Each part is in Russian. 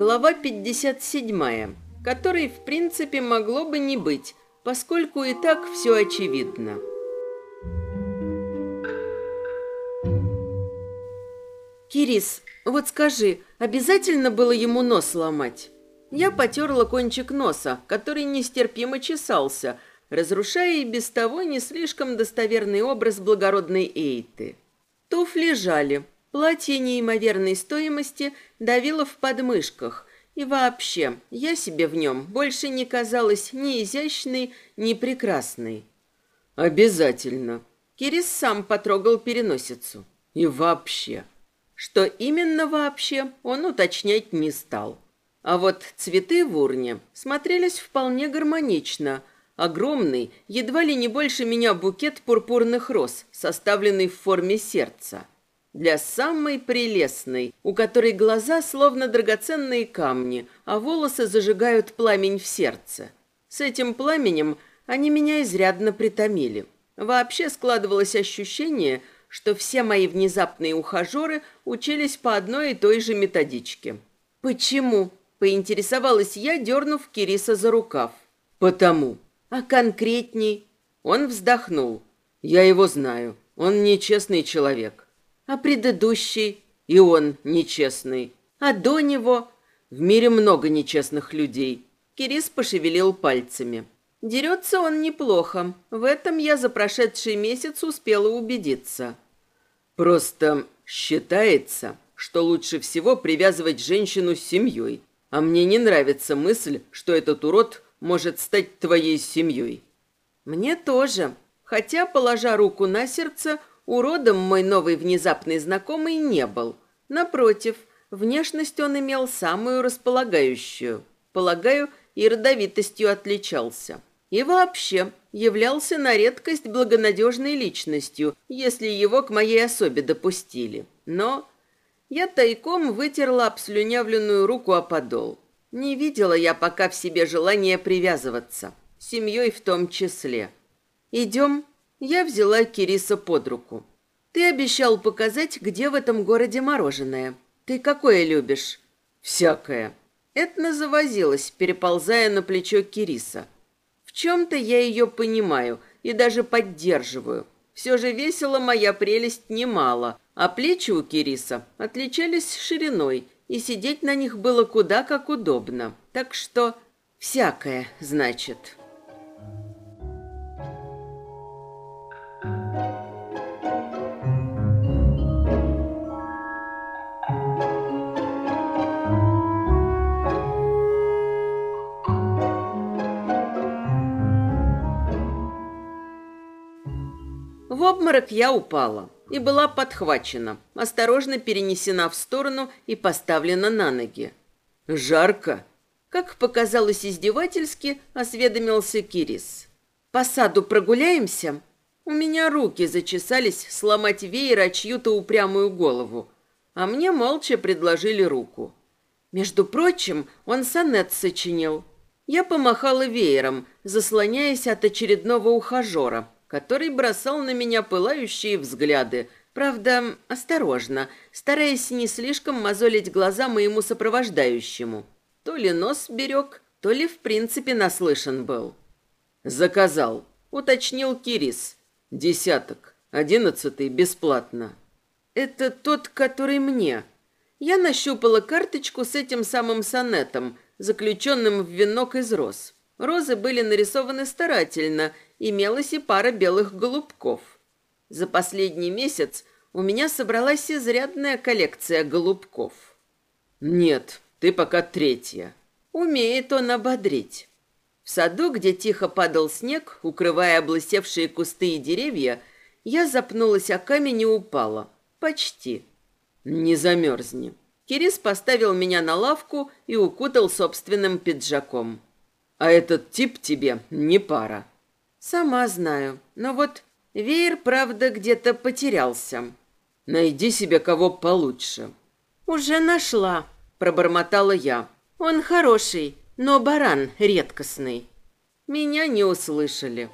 Глава 57, которой, в принципе, могло бы не быть, поскольку и так все очевидно. «Кирис, вот скажи, обязательно было ему нос ломать?» Я потерла кончик носа, который нестерпимо чесался, разрушая и без того не слишком достоверный образ благородной Эйты. Туфли жали, платье неимоверной стоимости давило в подмышках, и вообще, я себе в нем больше не казалась ни изящной, ни прекрасной. «Обязательно». Кирис сам потрогал переносицу. «И вообще». Что именно вообще, он уточнять не стал. А вот цветы в урне смотрелись вполне гармонично. Огромный, едва ли не больше меня букет пурпурных роз, составленный в форме сердца. Для самой прелестной, у которой глаза словно драгоценные камни, а волосы зажигают пламень в сердце. С этим пламенем они меня изрядно притомили. Вообще складывалось ощущение, что все мои внезапные ухажеры учились по одной и той же методичке. «Почему?» – поинтересовалась я, дернув Кириса за рукав. «Потому». «А конкретней?» Он вздохнул. «Я его знаю. Он нечестный человек». «А предыдущий?» «И он нечестный». «А до него?» «В мире много нечестных людей». Кирис пошевелил пальцами. Дерется он неплохо. В этом я за прошедший месяц успела убедиться. Просто считается, что лучше всего привязывать женщину с семьей. А мне не нравится мысль, что этот урод может стать твоей семьей. Мне тоже. Хотя, положа руку на сердце, уродом мой новый внезапный знакомый не был. Напротив, внешность он имел самую располагающую. Полагаю, и родовитостью отличался. И вообще являлся на редкость благонадежной личностью, если его к моей особе допустили. Но я тайком вытерла обслюнявленную руку о подол. Не видела я пока в себе желания привязываться, семьей в том числе. «Идем?» Я взяла Кириса под руку. «Ты обещал показать, где в этом городе мороженое. Ты какое любишь?» «Всякое». Этна завозилась, переползая на плечо Кириса. В чем-то я ее понимаю и даже поддерживаю. Все же весила моя прелесть немало, а плечи у Кириса отличались шириной, и сидеть на них было куда как удобно. Так что всякое, значит. В обморок я упала и была подхвачена, осторожно перенесена в сторону и поставлена на ноги. «Жарко!» Как показалось издевательски, осведомился Кирис. «По саду прогуляемся?» У меня руки зачесались сломать веер о чью-то упрямую голову, а мне молча предложили руку. Между прочим, он сонет сочинил. Я помахала веером, заслоняясь от очередного ухажера, который бросал на меня пылающие взгляды, правда, осторожно, стараясь не слишком мозолить глаза моему сопровождающему. То ли нос берег, то ли в принципе наслышан был. «Заказал», — уточнил Кирис. «Десяток. Одиннадцатый бесплатно». «Это тот, который мне». Я нащупала карточку с этим самым сонетом, заключенным в венок из роз. Розы были нарисованы старательно имелась и пара белых голубков. За последний месяц у меня собралась изрядная коллекция голубков. Нет, ты пока третья. Умеет он ободрить. В саду, где тихо падал снег, укрывая облысевшие кусты и деревья, я запнулась о камень и упала. Почти. Не замерзни. Кирис поставил меня на лавку и укутал собственным пиджаком. А этот тип тебе не пара. Сама знаю, но вот веер, правда, где-то потерялся. Найди себе кого получше. Уже нашла, пробормотала я. Он хороший, но баран редкостный. Меня не услышали.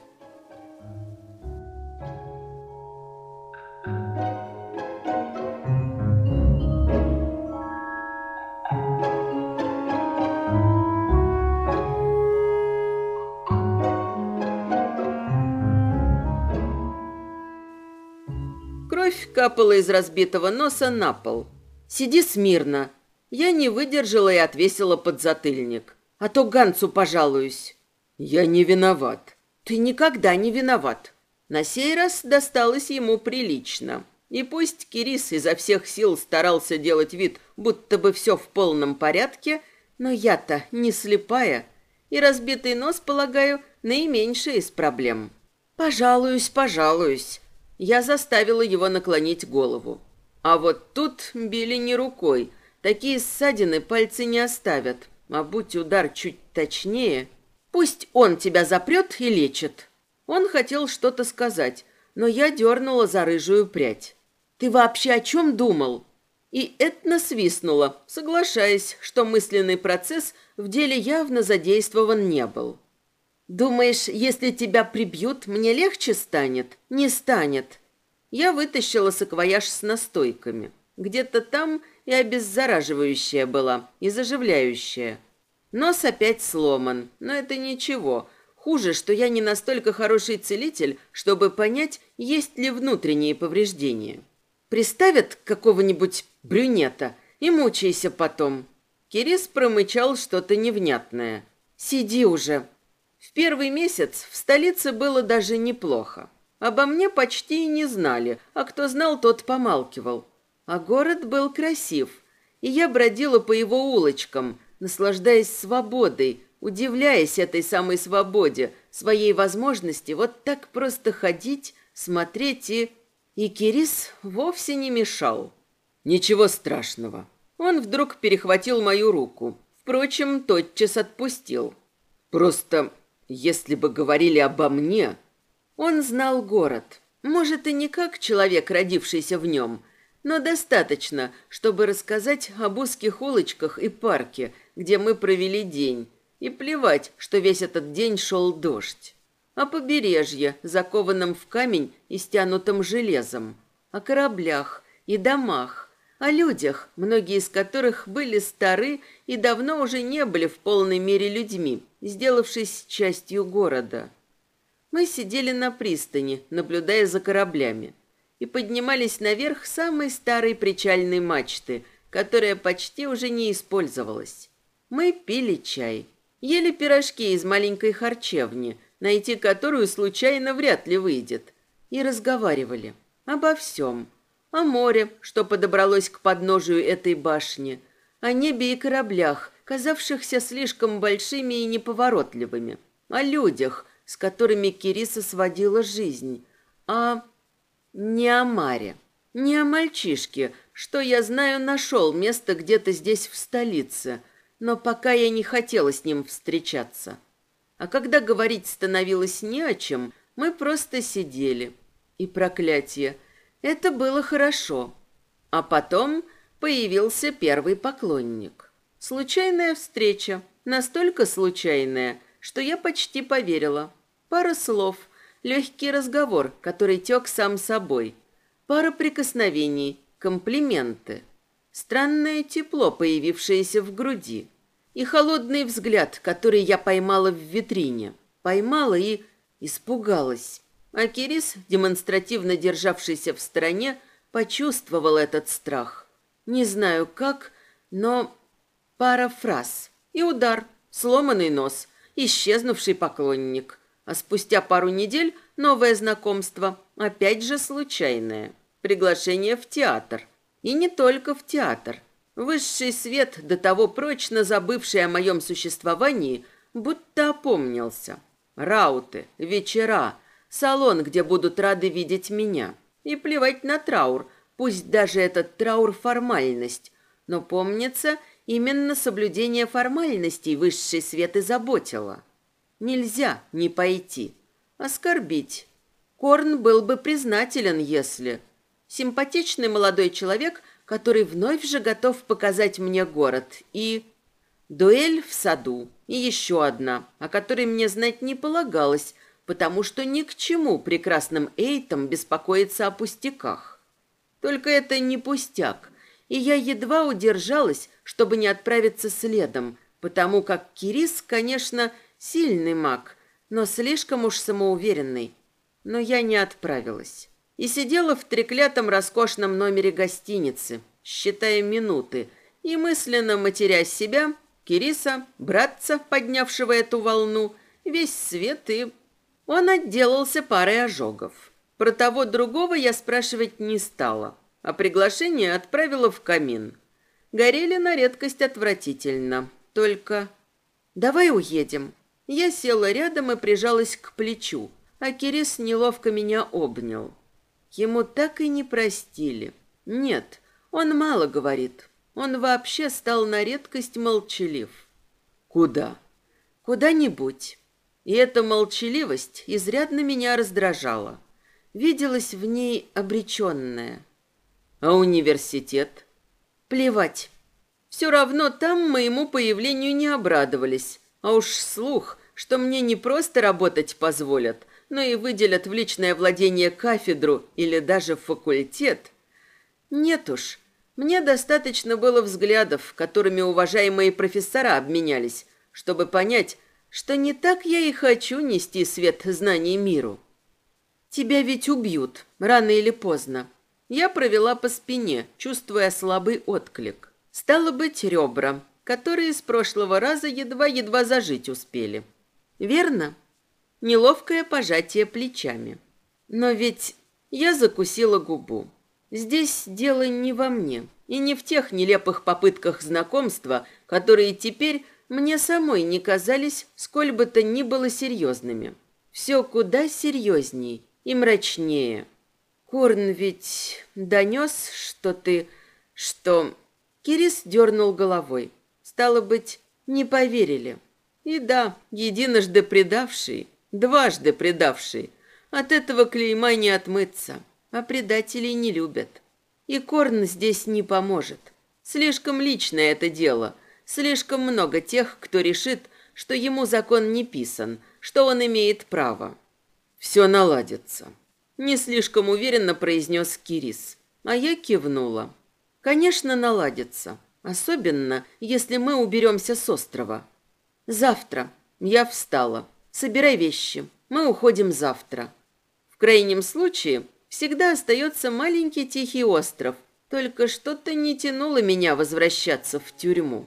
Кровь капала из разбитого носа на пол. «Сиди смирно». Я не выдержала и отвесила подзатыльник. «А то Ганцу пожалуюсь». «Я не виноват». «Ты никогда не виноват». На сей раз досталось ему прилично. И пусть Кирис изо всех сил старался делать вид, будто бы все в полном порядке, но я-то не слепая, и разбитый нос, полагаю, наименьшая из проблем. «Пожалуюсь, пожалуюсь». Я заставила его наклонить голову. А вот тут били не рукой. Такие ссадины пальцы не оставят. А будь удар чуть точнее... Пусть он тебя запрет и лечит. Он хотел что-то сказать, но я дернула за рыжую прядь. Ты вообще о чем думал? И Этна свистнула, соглашаясь, что мысленный процесс в деле явно задействован не был. Думаешь, если тебя прибьют, мне легче станет? Не станет. Я вытащила саквояж с настойками. Где-то там и обеззараживающая была, и заживляющая. Нос опять сломан, но это ничего. Хуже, что я не настолько хороший целитель, чтобы понять, есть ли внутренние повреждения. Приставят какого-нибудь брюнета и мучайся потом. Кирис промычал что-то невнятное. «Сиди уже», в первый месяц в столице было даже неплохо. Обо мне почти и не знали, а кто знал, тот помалкивал. А город был красив, и я бродила по его улочкам, наслаждаясь свободой, удивляясь этой самой свободе, своей возможности вот так просто ходить, смотреть и... И Кирис вовсе не мешал. Ничего страшного. Он вдруг перехватил мою руку. Впрочем, тотчас отпустил. Просто если бы говорили обо мне... Он знал город. Может, и не как человек, родившийся в нем, но достаточно, чтобы рассказать об узких улочках и парке, где мы провели день, и плевать, что весь этот день шел дождь. О побережье, закованном в камень и стянутом железом, о кораблях и домах, о людях, многие из которых были стары и давно уже не были в полной мере людьми, сделавшись частью города. Мы сидели на пристани, наблюдая за кораблями, и поднимались наверх самой старой причальной мачты, которая почти уже не использовалась. Мы пили чай, ели пирожки из маленькой харчевни, найти которую случайно вряд ли выйдет, и разговаривали обо всем – о море, что подобралось к подножию этой башни, о небе и кораблях, казавшихся слишком большими и неповоротливыми, о людях, с которыми Кириса сводила жизнь, а не о Маре, не о мальчишке, что, я знаю, нашел место где-то здесь в столице, но пока я не хотела с ним встречаться. А когда говорить становилось не о чем, мы просто сидели. И проклятие – это было хорошо. А потом появился первый поклонник. Случайная встреча, настолько случайная, что я почти поверила. Пара слов, легкий разговор, который тек сам собой. Пара прикосновений, комплименты. Странное тепло, появившееся в груди. И холодный взгляд, который я поймала в витрине. Поймала и испугалась. А Кирис, демонстративно державшийся в стороне, почувствовал этот страх. Не знаю как, но пара фраз и удар, сломанный нос, исчезнувший поклонник. А спустя пару недель новое знакомство, опять же случайное. Приглашение в театр. И не только в театр. Высший свет, до того прочно забывший о моем существовании, будто опомнился. Рауты, вечера — салон, где будут рады видеть меня. И плевать на траур, пусть даже этот траур формальность. Но помнится, именно соблюдение формальностей высший свет и заботило. Нельзя не пойти. Оскорбить. Корн был бы признателен, если... Симпатичный молодой человек, который вновь же готов показать мне город. И... Дуэль в саду и еще одна, о которой мне знать не полагалось, потому что ни к чему прекрасным Эйтам беспокоиться о пустяках. Только это не пустяк, и я едва удержалась, чтобы не отправиться следом, потому как Кирис, конечно, сильный маг, но слишком уж самоуверенный. Но я не отправилась. И сидела в треклятом роскошном номере гостиницы, считая минуты, и мысленно матеря себя, Кириса, братца, поднявшего эту волну, весь свет и... Он отделался парой ожогов. Про того другого я спрашивать не стала, а приглашение отправила в камин. Горели на редкость отвратительно, только... «Давай уедем». Я села рядом и прижалась к плечу, а Кирис неловко меня обнял. Ему так и не простили. Нет, он мало говорит, он вообще стал на редкость молчалив. Куда? Куда-нибудь. И эта молчаливость изрядно меня раздражала. Виделась в ней обреченная. А университет? Плевать. Все равно там моему появлению не обрадовались. А уж слух, что мне не просто работать позволят, но и выделят в личное владение кафедру или даже факультет. Нет уж, мне достаточно было взглядов, которыми уважаемые профессора обменялись, чтобы понять, что не так я и хочу нести свет знаний миру. Тебя ведь убьют, рано или поздно. Я провела по спине, чувствуя слабый отклик. Стало быть, ребра, которые с прошлого раза едва-едва зажить успели. Верно? Неловкое пожатие плечами. Но ведь я закусила губу. Здесь дело не во мне и не в тех нелепых попытках знакомства, которые теперь мне самой не казались сколь бы то ни было серьезными. Все куда серьезней и мрачнее. Корн ведь донес, что ты... что... Кирис дернул головой. Стало быть, не поверили. И да, единожды предавший, дважды предавший. От этого клейма не отмыться а предателей не любят. И Корн здесь не поможет. Слишком личное это дело, слишком много тех, кто решит, что ему закон не писан, что он имеет право. Все наладится. Не слишком уверенно произнес Кирис, а я кивнула. Конечно, наладится, особенно если мы уберемся с острова. Завтра. Я встала. Собирай вещи. Мы уходим завтра. В крайнем случае всегда остается маленький тихий остров. Только что-то не тянуло меня возвращаться в тюрьму.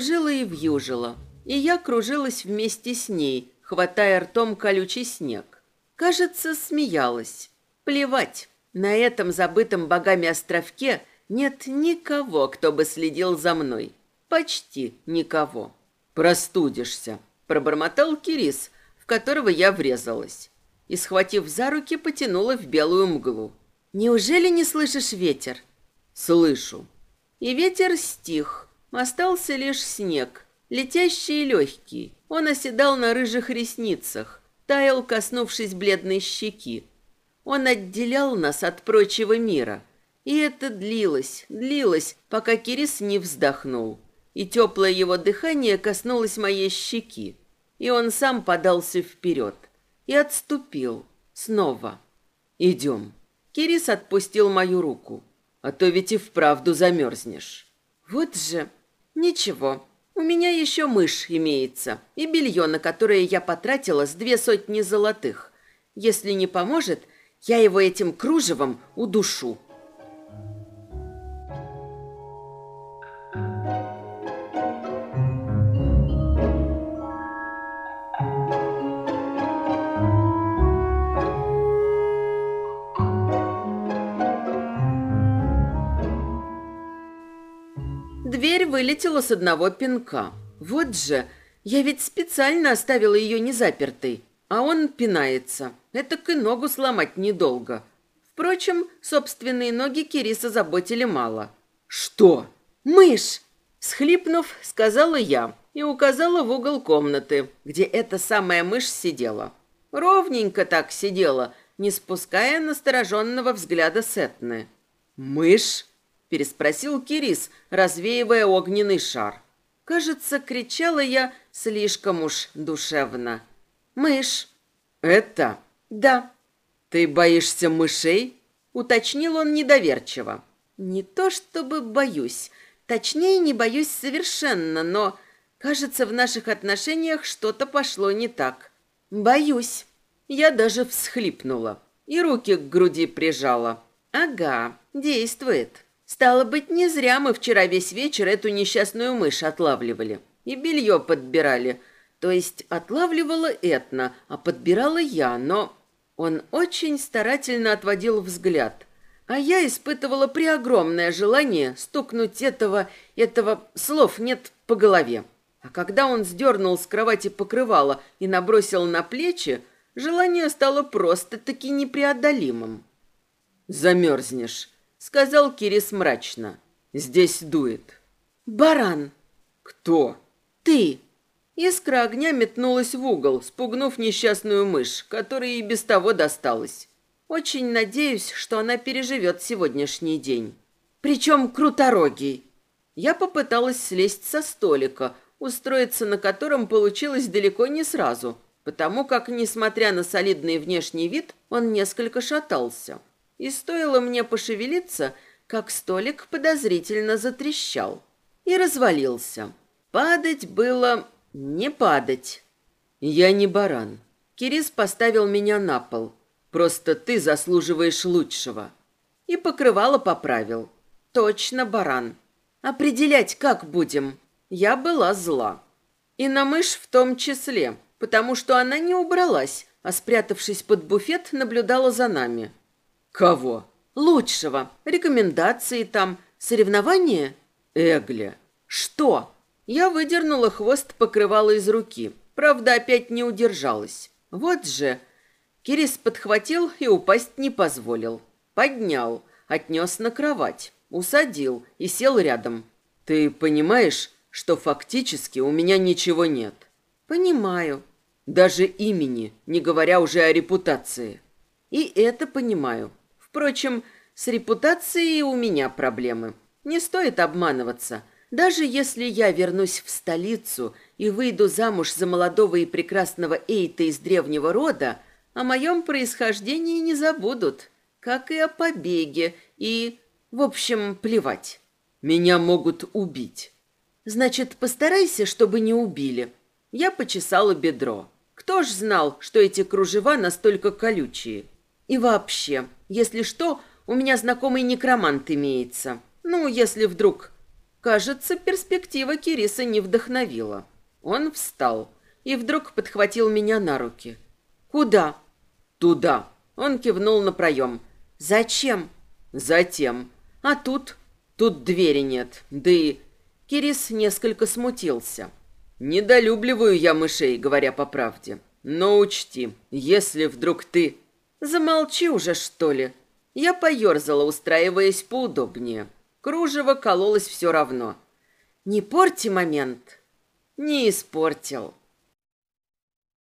Кружила и вьюжила, и я кружилась вместе с ней, хватая ртом колючий снег. Кажется, смеялась. Плевать, на этом забытом богами островке нет никого, кто бы следил за мной. Почти никого. «Простудишься», — пробормотал Кирис, в которого я врезалась. И, схватив за руки, потянула в белую мглу. «Неужели не слышишь ветер?» «Слышу». И ветер стих. Остался лишь снег, летящий и легкий, он оседал на рыжих ресницах, таял, коснувшись бледной щеки. Он отделял нас от прочего мира. И это длилось, длилось, пока Кирис не вздохнул. И теплое его дыхание коснулось моей щеки. И он сам подался вперед. И отступил. Снова. «Идем». Кирис отпустил мою руку. «А то ведь и вправду замерзнешь». «Вот же...» «Ничего, у меня еще мышь имеется и белье, на которое я потратила с две сотни золотых. Если не поможет, я его этим кружевом удушу. Дверь вылетела с одного пинка. Вот же, я ведь специально оставила ее незапертой, а он пинается. Это и ногу сломать недолго. Впрочем, собственные ноги Кириса заботили мало. «Что?» «Мышь!» Схлипнув, сказала я и указала в угол комнаты, где эта самая мышь сидела. Ровненько так сидела, не спуская настороженного взгляда Сетны. «Мышь?» – переспросил Кирис, развеивая огненный шар. Кажется, кричала я слишком уж душевно. «Мышь!» «Это?» «Да». «Ты боишься мышей?» – уточнил он недоверчиво. «Не то чтобы боюсь. Точнее, не боюсь совершенно, но, кажется, в наших отношениях что-то пошло не так. Боюсь». Я даже всхлипнула и руки к груди прижала. «Ага, действует». Стало быть, не зря мы вчера весь вечер эту несчастную мышь отлавливали. И белье подбирали. То есть отлавливала Этна, а подбирала я, но... Он очень старательно отводил взгляд. А я испытывала преогромное желание стукнуть этого... этого... слов нет по голове. А когда он сдернул с кровати покрывало и набросил на плечи, желание стало просто-таки непреодолимым. «Замерзнешь», сказал Кирис мрачно. Здесь дует. Баран. Кто? Ты. Искра огня метнулась в угол, спугнув несчастную мышь, которой и без того досталась. Очень надеюсь, что она переживет сегодняшний день. Причем круторогий. Я попыталась слезть со столика, устроиться на котором получилось далеко не сразу, потому как, несмотря на солидный внешний вид, он несколько шатался и стоило мне пошевелиться, как столик подозрительно затрещал и развалился. Падать было не падать. Я не баран. Кирис поставил меня на пол. Просто ты заслуживаешь лучшего. И покрывало поправил. Точно баран. Определять как будем? Я была зла. И на мышь в том числе, потому что она не убралась, а спрятавшись под буфет, наблюдала за нами. Кого? Лучшего. Рекомендации там. Соревнования? Эгля. Что? Я выдернула хвост покрывала из руки. Правда, опять не удержалась. Вот же. Кирис подхватил и упасть не позволил. Поднял, отнес на кровать, усадил и сел рядом. Ты понимаешь, что фактически у меня ничего нет? Понимаю. Даже имени, не говоря уже о репутации. И это понимаю. Впрочем, с репутацией у меня проблемы. Не стоит обманываться. Даже если я вернусь в столицу и выйду замуж за молодого и прекрасного Эйта из древнего рода, о моем происхождении не забудут, как и о побеге, и... В общем, плевать. Меня могут убить. Значит, постарайся, чтобы не убили. Я почесала бедро. Кто ж знал, что эти кружева настолько колючие? И вообще, если что, у меня знакомый некромант имеется. Ну, если вдруг... Кажется, перспектива Кириса не вдохновила. Он встал и вдруг подхватил меня на руки. «Куда?» «Туда». Он кивнул на проем. «Зачем?» «Затем». «А тут?» «Тут двери нет. Да и...» Кирис несколько смутился. «Недолюбливаю я мышей, говоря по правде. Но учти, если вдруг ты...» Замолчи уже, что ли. Я поерзала, устраиваясь поудобнее. Кружево кололось все равно. Не порти момент. Не испортил.